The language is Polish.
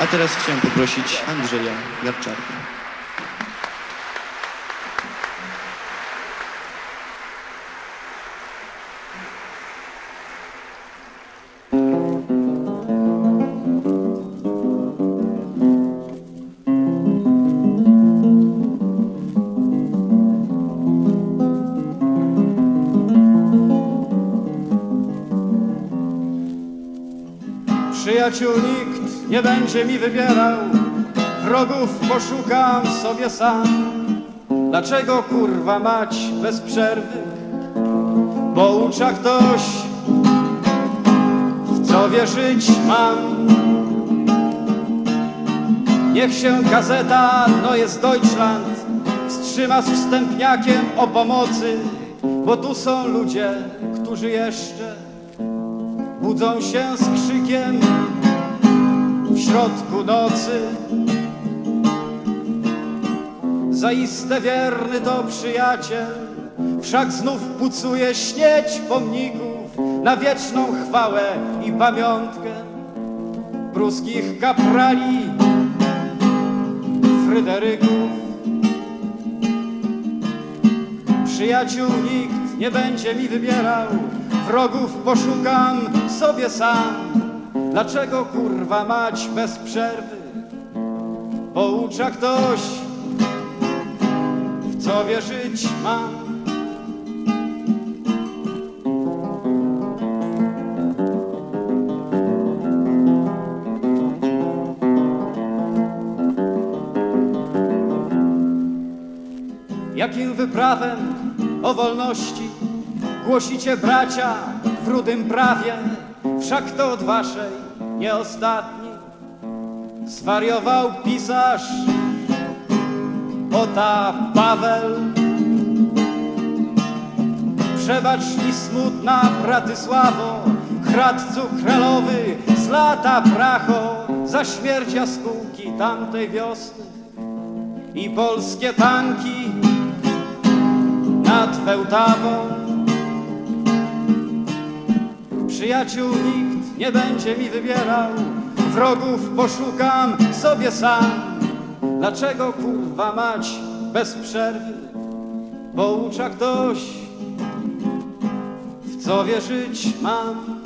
A teraz chciałem poprosić Andrzeja Garczarka. Przyjaciół nikt nie będzie mi wybierał, wrogów poszukam sobie sam. Dlaczego kurwa mać bez przerwy? Bo ucza ktoś, w co wierzyć mam. Niech się gazeta No jest Deutschland wstrzyma z wstępniakiem o pomocy, bo tu są ludzie, którzy jeszcze budzą się z krzykiem w środku nocy. Zaiste wierny to przyjaciel, wszak znów pucuje śnieć pomników na wieczną chwałę i pamiątkę pruskich kaprali Fryderyków. Przyjaciół nikt nie będzie mi wybierał, wrogów poszukam sobie sam. Dlaczego kurwa mać bez przerwy? Poucza ktoś, w co wierzyć mam. Jakim wyprawem o wolności głosicie bracia w rudym prawie, wszak to od waszej nie ostatni. Zwariował pisarz Ota Paweł. Przebacz mi smutna Bratysławo, Hradcu Kralowy, z lata pracho, za śmierć jaskółki tamtej wiosny i polskie tanki nad Wełtawą. Przyjaciół nikt nie będzie mi wybierał, wrogów poszukam sobie sam. Dlaczego kurwa mać bez przerwy? Poucza ktoś, w co wierzyć mam.